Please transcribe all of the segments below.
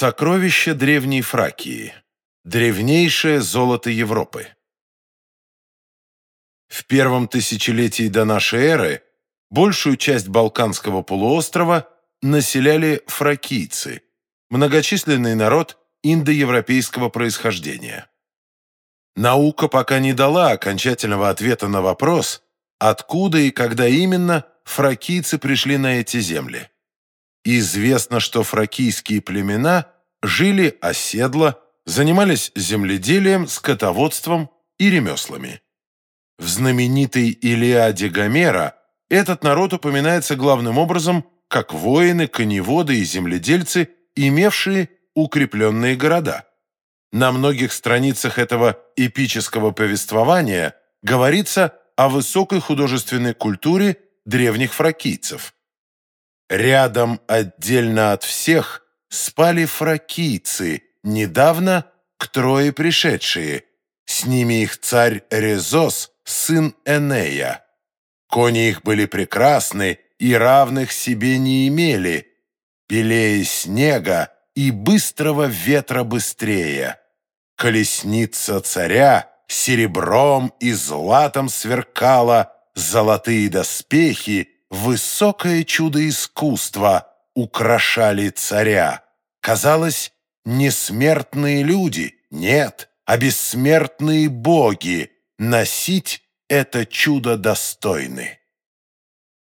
Сокровища Древней Фракии. Древнейшее золото Европы. В первом тысячелетии до нашей эры большую часть Балканского полуострова населяли фракийцы, многочисленный народ индоевропейского происхождения. Наука пока не дала окончательного ответа на вопрос, откуда и когда именно фракийцы пришли на эти земли. Известно, что фракийские племена жили оседло, занимались земледелием, скотоводством и ремеслами. В знаменитой Илиаде Гомера этот народ упоминается главным образом как воины, коневоды и земледельцы, имевшие укрепленные города. На многих страницах этого эпического повествования говорится о высокой художественной культуре древних фракийцев – Рядом, отдельно от всех, спали фракийцы, недавно к Трое пришедшие. С ними их царь Резос, сын Энея. Кони их были прекрасны и равных себе не имели, белее снега и быстрого ветра быстрее. Колесница царя серебром и златом сверкала, золотые доспехи высокое чудо искусства украшали царя. Казалось, не смертные люди, нет, а бессмертные боги носить это чудо достойны.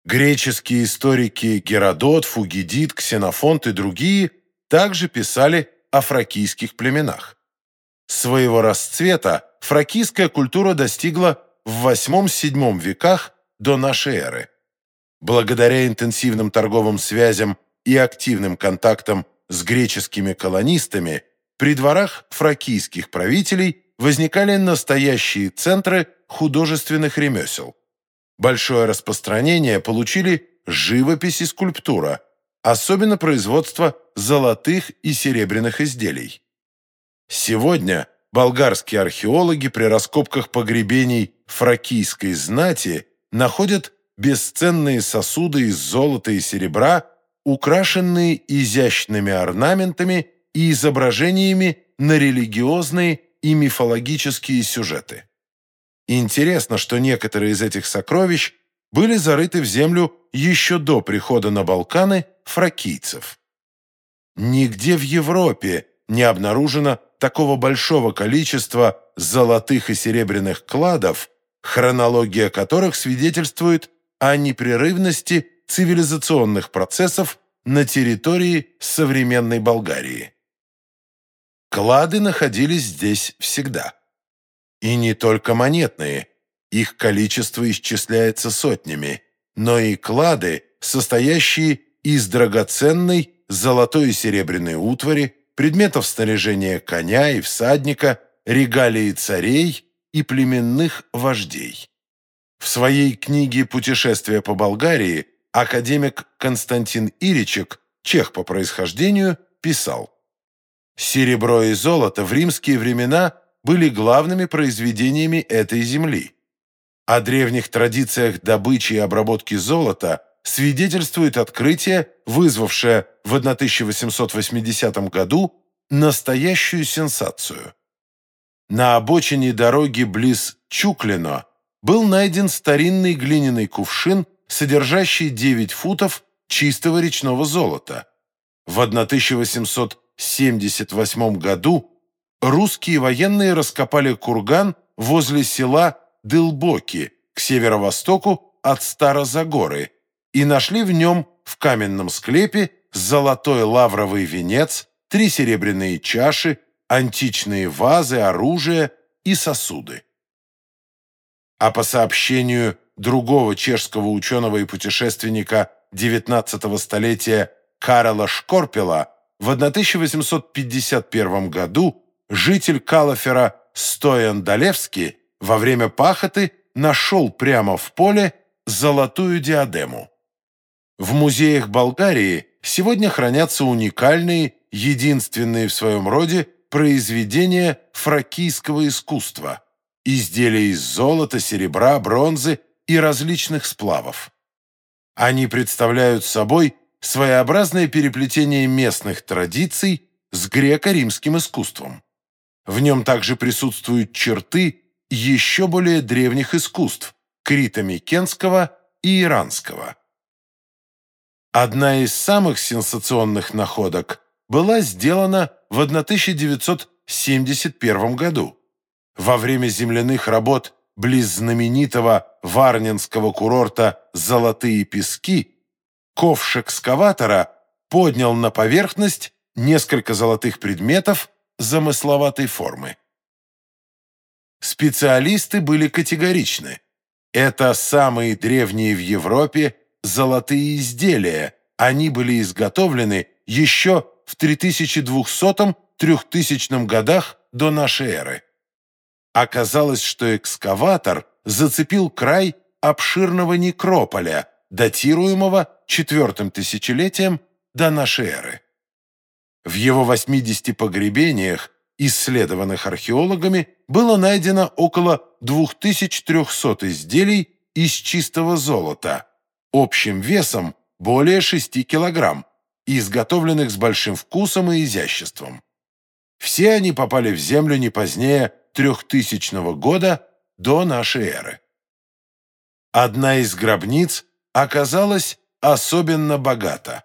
Греческие историки Геродот, Фугидид, Ксенофонт и другие также писали о фракийских племенах. Своего расцвета фракийская культура достигла в VIII-VII веках до нашей эры. Благодаря интенсивным торговым связям и активным контактам с греческими колонистами, при дворах фракийских правителей возникали настоящие центры художественных ремесел. Большое распространение получили живопись и скульптура, особенно производство золотых и серебряных изделий. Сегодня болгарские археологи при раскопках погребений фракийской знати находят бесценные сосуды из золота и серебра, украшенные изящными орнаментами и изображениями на религиозные и мифологические сюжеты. Интересно, что некоторые из этих сокровищ были зарыты в землю еще до прихода на Балканы фракийцев. Нигде в Европе не обнаружено такого большого количества золотых и серебряных кладов, хронология которых свидетельствует о непрерывности цивилизационных процессов на территории современной Болгарии. Клады находились здесь всегда. И не только монетные, их количество исчисляется сотнями, но и клады, состоящие из драгоценной золотой и серебряной утвари, предметов снаряжения коня и всадника, регалии царей и племенных вождей. В своей книге «Путешествие по Болгарии» академик Константин Иричек, чех по происхождению, писал «Серебро и золото в римские времена были главными произведениями этой земли. О древних традициях добычи и обработки золота свидетельствует открытие, вызвавшее в 1880 году настоящую сенсацию. На обочине дороги близ Чуклино был найден старинный глиняный кувшин, содержащий 9 футов чистого речного золота. В 1878 году русские военные раскопали курган возле села Дылбоки к северо-востоку от Старозагоры и нашли в нем в каменном склепе золотой лавровый венец, три серебряные чаши, античные вазы, оружие и сосуды а по сообщению другого чешского ученого и путешественника XIX столетия Карла Шкорпела, в 1851 году житель Калафера Стоян Долевский во время пахоты нашел прямо в поле золотую диадему. В музеях Болгарии сегодня хранятся уникальные, единственные в своем роде произведения фракийского искусства – изделия из золота, серебра, бронзы и различных сплавов. Они представляют собой своеобразное переплетение местных традиций с греко-римским искусством. В нем также присутствуют черты еще более древних искусств – крито-микенского и иранского. Одна из самых сенсационных находок была сделана в 1971 году. Во время земляных работ близ знаменитого варнинского курорта «Золотые пески» ковш экскаватора поднял на поверхность несколько золотых предметов замысловатой формы. Специалисты были категоричны. Это самые древние в Европе золотые изделия. Они были изготовлены еще в 3200-3000 годах до нашей эры. Оказалось, что экскаватор зацепил край обширного некрополя, датируемого четвертым тысячелетием до нашей эры. В его 80 погребениях, исследованных археологами, было найдено около 2300 изделий из чистого золота, общим весом более 6 килограмм, изготовленных с большим вкусом и изяществом. Все они попали в землю не позднее 3000 года до нашей эры. Одна из гробниц оказалась особенно богата.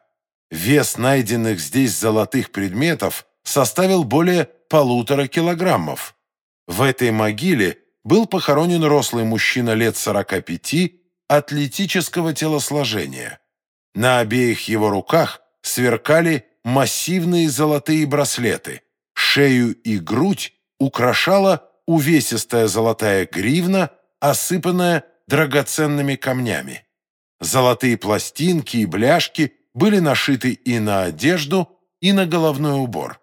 Вес найденных здесь золотых предметов составил более полутора килограммов. В этой могиле был похоронен рослый мужчина лет 45 атлетического телосложения. На обеих его руках сверкали массивные золотые браслеты. Шею и грудь украшала увесистая золотая гривна, осыпанная драгоценными камнями. Золотые пластинки и бляшки были нашиты и на одежду, и на головной убор.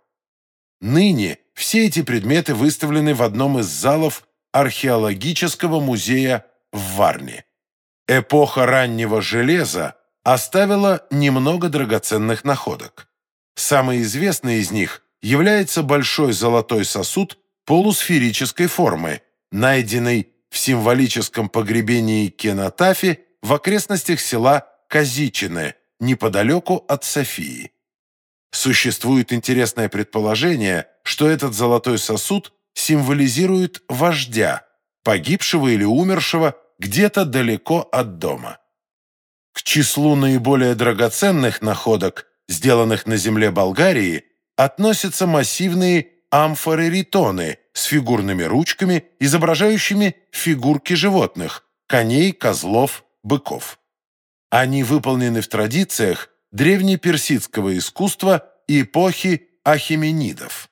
Ныне все эти предметы выставлены в одном из залов археологического музея в Варне. Эпоха раннего железа оставила немного драгоценных находок. Самый известный из них является большой золотой сосуд полусферической формы, найденный в символическом погребении Кенотафи в окрестностях села Казичине, неподалеку от Софии. Существует интересное предположение, что этот золотой сосуд символизирует вождя, погибшего или умершего где-то далеко от дома. К числу наиболее драгоценных находок, сделанных на земле Болгарии, относятся массивные амфоры-ритоны с фигурными ручками, изображающими фигурки животных – коней, козлов, быков. Они выполнены в традициях древнеперсидского искусства эпохи ахеменидов.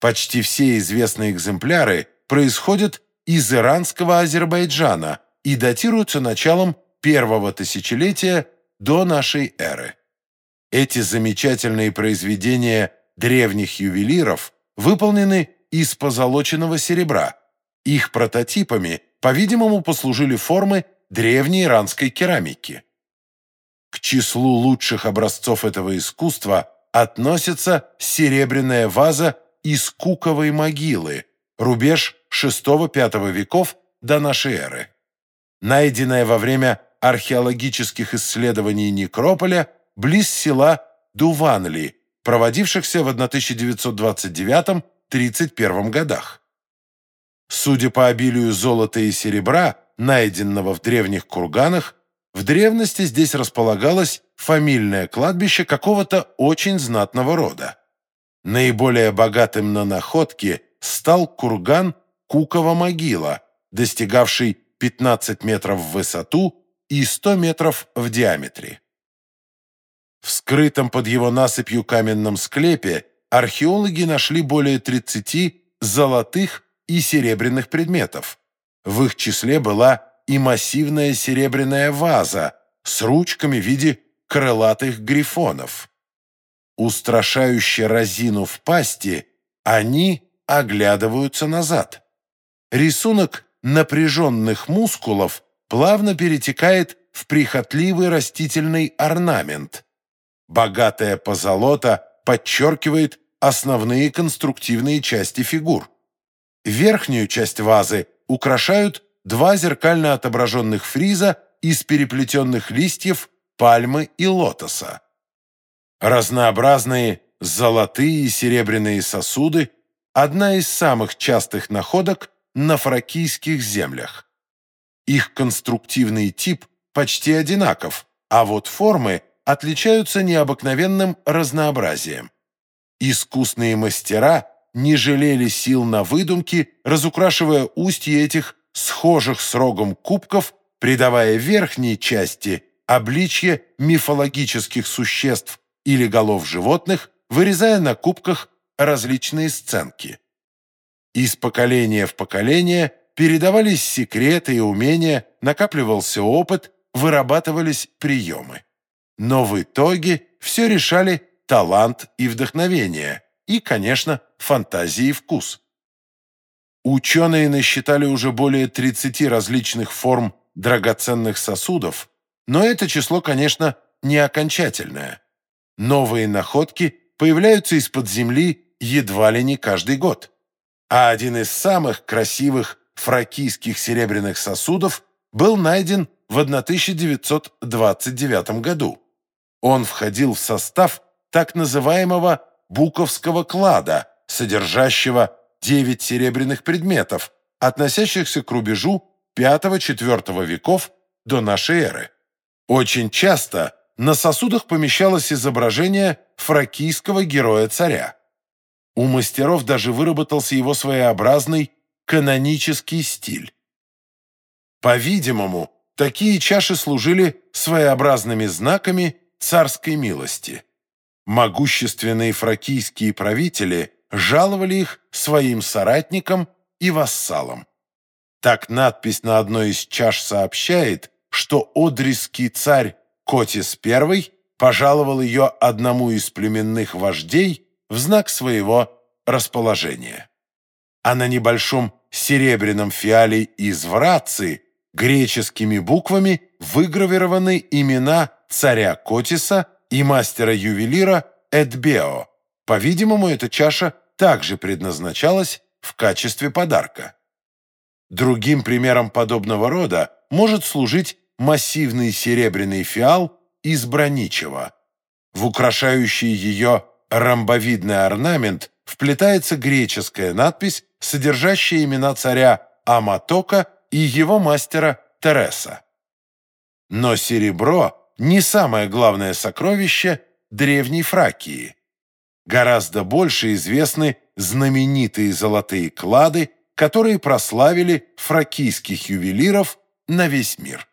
Почти все известные экземпляры происходят из иранского Азербайджана и датируются началом первого тысячелетия до нашей эры. Эти замечательные произведения древних ювелиров выполнены из позолоченного серебра. Их прототипами, по-видимому, послужили формы древней иранской керамики. К числу лучших образцов этого искусства относится серебряная ваза из Куковой могилы, рубеж VI-V веков до нашей эры. Найденная во время археологических исследований некрополя близ села Дуванли, проводившихся в 1929-31 годах. Судя по обилию золота и серебра, найденного в древних курганах, в древности здесь располагалось фамильное кладбище какого-то очень знатного рода. Наиболее богатым на находки стал курган Кукова могила, достигавший 15 метров в высоту и 100 метров в диаметре. В скрытом под его насыпью каменном склепе археологи нашли более 30 золотых и серебряных предметов. В их числе была и массивная серебряная ваза с ручками в виде крылатых грифонов. Устрашающе в пасти, они оглядываются назад. Рисунок напряженных мускулов плавно перетекает в прихотливый растительный орнамент. Богатая позолота подчеркивает основные конструктивные части фигур. Верхнюю часть вазы украшают два зеркально отображенных фриза из переплетенных листьев пальмы и лотоса. Разнообразные золотые и серебряные сосуды – одна из самых частых находок на фракийских землях. Их конструктивный тип почти одинаков, а вот формы отличаются необыкновенным разнообразием. Искусные мастера не жалели сил на выдумки, разукрашивая устья этих схожих с рогом кубков, придавая верхней части обличье мифологических существ или голов животных, вырезая на кубках различные сценки. Из поколения в поколение передавались секреты и умения, накапливался опыт, вырабатывались приемы. Но в итоге все решали талант и вдохновение, и, конечно, фантазия и вкус. Ученые насчитали уже более 30 различных форм драгоценных сосудов, но это число, конечно, не окончательное. Новые находки появляются из-под земли едва ли не каждый год. А один из самых красивых фракийских серебряных сосудов был найден в 1929 году. Он входил в состав так называемого Буковского клада, содержащего 9 серебряных предметов, относящихся к рубежу V-IV веков до нашей эры. Очень часто на сосудах помещалось изображение фракийского героя-царя. У мастеров даже выработался его своеобразный канонический стиль. По-видимому, такие чаши служили своеобразными знаками царской милости. Могущественные фракийские правители жаловали их своим соратникам и вассалам. Так надпись на одной из чаш сообщает, что одрисский царь Котис I пожаловал ее одному из племенных вождей в знак своего расположения. А на небольшом серебряном фиале из Врации греческими буквами выгравированы имена царя Котиса и мастера-ювелира Эдбео. По-видимому, эта чаша также предназначалась в качестве подарка. Другим примером подобного рода может служить массивный серебряный фиал из броничева. В украшающий ее ромбовидный орнамент вплетается греческая надпись, содержащая имена царя Аматока и его мастера Тереса. Но серебро не самое главное сокровище древней Фракии. Гораздо больше известны знаменитые золотые клады, которые прославили фракийских ювелиров на весь мир.